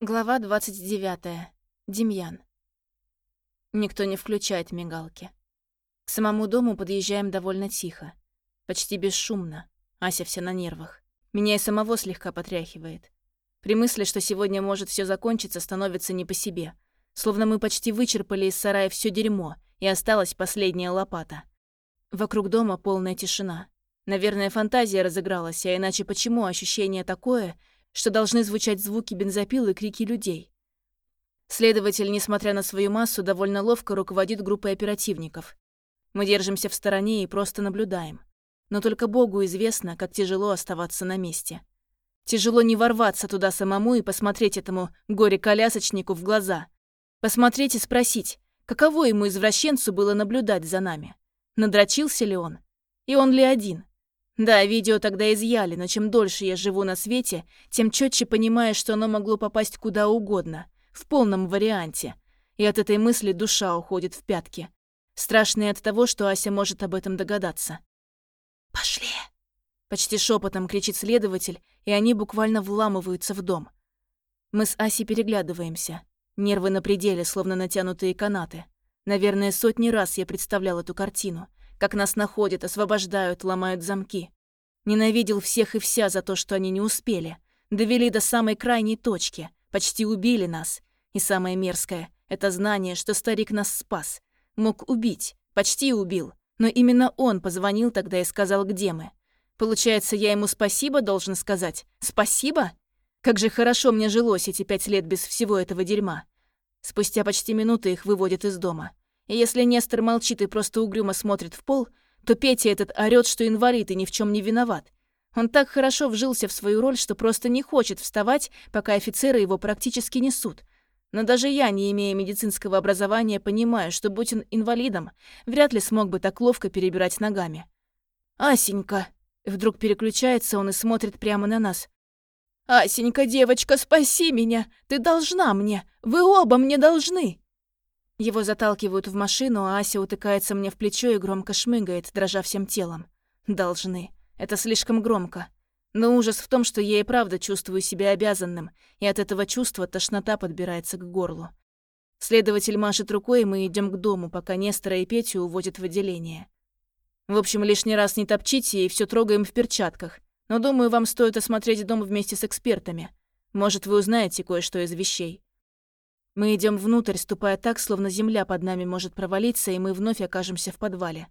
Глава 29. Демьян. Никто не включает мигалки. К самому дому подъезжаем довольно тихо. Почти бесшумно. Ася вся на нервах. Меня и самого слегка потряхивает. При мысли, что сегодня может все закончиться, становится не по себе. Словно мы почти вычерпали из сарая все дерьмо, и осталась последняя лопата. Вокруг дома полная тишина. Наверное, фантазия разыгралась, а иначе почему ощущение такое, что должны звучать звуки бензопил и крики людей. Следователь, несмотря на свою массу, довольно ловко руководит группой оперативников. Мы держимся в стороне и просто наблюдаем. Но только Богу известно, как тяжело оставаться на месте. Тяжело не ворваться туда самому и посмотреть этому горе-колясочнику в глаза. Посмотреть и спросить, каково ему извращенцу было наблюдать за нами. Надрочился ли он? И он ли один? Да, видео тогда изъяли, но чем дольше я живу на свете, тем четче понимаю, что оно могло попасть куда угодно, в полном варианте. И от этой мысли душа уходит в пятки. Страшно от того, что Ася может об этом догадаться. «Пошли!» Почти шепотом кричит следователь, и они буквально вламываются в дом. Мы с Асей переглядываемся. Нервы на пределе, словно натянутые канаты. Наверное, сотни раз я представлял эту картину как нас находят, освобождают, ломают замки. Ненавидел всех и вся за то, что они не успели. Довели до самой крайней точки, почти убили нас. И самое мерзкое — это знание, что старик нас спас. Мог убить, почти убил. Но именно он позвонил тогда и сказал, где мы. Получается, я ему спасибо должен сказать? Спасибо? Как же хорошо мне жилось эти пять лет без всего этого дерьма. Спустя почти минуты их выводят из дома. И если Нестор молчит и просто угрюмо смотрит в пол, то Петя этот орёт, что инвалид и ни в чем не виноват. Он так хорошо вжился в свою роль, что просто не хочет вставать, пока офицеры его практически несут. Но даже я, не имея медицинского образования, понимаю, что, будь он инвалидом, вряд ли смог бы так ловко перебирать ногами. «Асенька!» Вдруг переключается он и смотрит прямо на нас. «Асенька, девочка, спаси меня! Ты должна мне! Вы оба мне должны!» Его заталкивают в машину, а Ася утыкается мне в плечо и громко шмыгает, дрожа всем телом. Должны. Это слишком громко. Но ужас в том, что я и правда чувствую себя обязанным, и от этого чувства тошнота подбирается к горлу. Следователь машет рукой, и мы идем к дому, пока Нестора и Петю уводят в отделение. В общем, лишний раз не топчите и все трогаем в перчатках. Но думаю, вам стоит осмотреть дом вместе с экспертами. Может, вы узнаете кое-что из вещей. Мы идем внутрь, ступая так, словно земля под нами может провалиться, и мы вновь окажемся в подвале.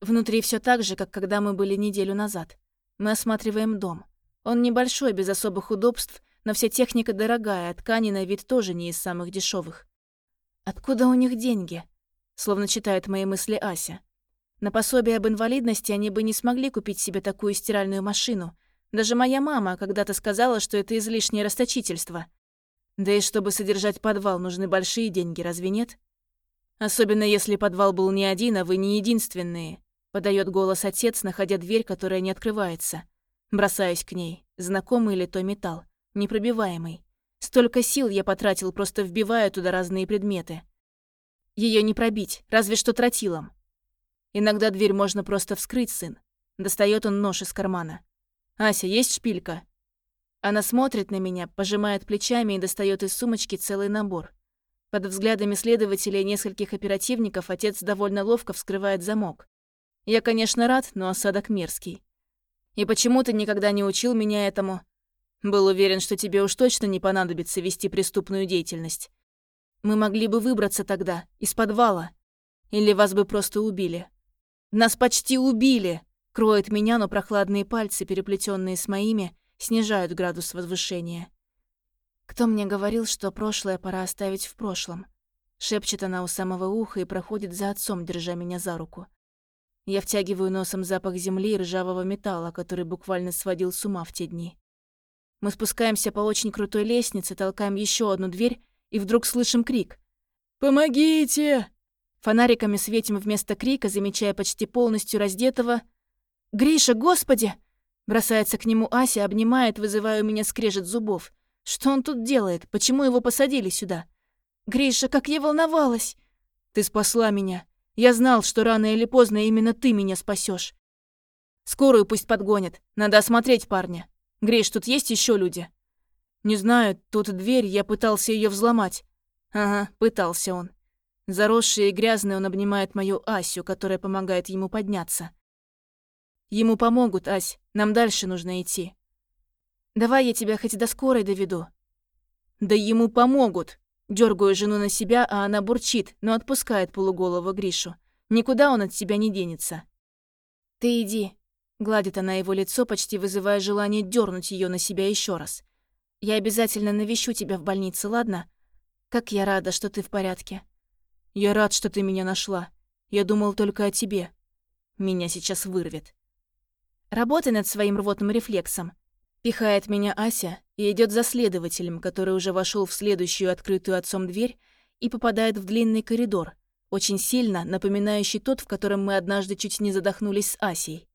Внутри все так же, как когда мы были неделю назад. Мы осматриваем дом. Он небольшой, без особых удобств, но вся техника дорогая, а ткани на вид тоже не из самых дешевых. Откуда у них деньги? Словно читает мои мысли Ася. На пособие об инвалидности они бы не смогли купить себе такую стиральную машину. Даже моя мама когда-то сказала, что это излишнее расточительство. Да и чтобы содержать подвал, нужны большие деньги, разве нет? Особенно если подвал был не один, а вы не единственные. Подает голос отец, находя дверь, которая не открывается. Бросаюсь к ней. Знакомый ли то металл? Непробиваемый. Столько сил я потратил, просто вбивая туда разные предметы. Ее не пробить, разве что тротилом. Иногда дверь можно просто вскрыть, сын. Достает он нож из кармана. «Ася, есть шпилька?» Она смотрит на меня, пожимает плечами и достает из сумочки целый набор. Под взглядами следователя и нескольких оперативников отец довольно ловко вскрывает замок. Я, конечно, рад, но осадок мерзкий. И почему ты никогда не учил меня этому? Был уверен, что тебе уж точно не понадобится вести преступную деятельность. Мы могли бы выбраться тогда, из подвала. Или вас бы просто убили. Нас почти убили! Кроет меня, но прохладные пальцы, переплетенные с моими, снижают градус возвышения. «Кто мне говорил, что прошлое пора оставить в прошлом?» Шепчет она у самого уха и проходит за отцом, держа меня за руку. Я втягиваю носом запах земли и ржавого металла, который буквально сводил с ума в те дни. Мы спускаемся по очень крутой лестнице, толкаем еще одну дверь и вдруг слышим крик. «Помогите!» Фонариками светим вместо крика, замечая почти полностью раздетого. «Гриша, господи!» Бросается к нему Ася, обнимает, вызывая у меня скрежет зубов. Что он тут делает? Почему его посадили сюда? Гриша, как я волновалась! Ты спасла меня. Я знал, что рано или поздно именно ты меня спасешь. Скорую пусть подгонят. Надо осмотреть парня. Гриш, тут есть еще люди? «Не знаю, тут дверь, я пытался ее взломать». «Ага, пытался он». Заросший и грязный он обнимает мою Асю, которая помогает ему подняться. «Ему помогут, Ась, нам дальше нужно идти». «Давай я тебя хоть до скорой доведу». «Да ему помогут!» Дергаю жену на себя, а она бурчит, но отпускает полуголого Гришу. Никуда он от тебя не денется. «Ты иди», — гладит она его лицо, почти вызывая желание дернуть ее на себя еще раз. «Я обязательно навещу тебя в больнице, ладно? Как я рада, что ты в порядке». «Я рад, что ты меня нашла. Я думал только о тебе. Меня сейчас вырвет». «Работай над своим рвотным рефлексом», — пихает меня Ася и идет за следователем, который уже вошел в следующую открытую отцом дверь и попадает в длинный коридор, очень сильно напоминающий тот, в котором мы однажды чуть не задохнулись с Асей.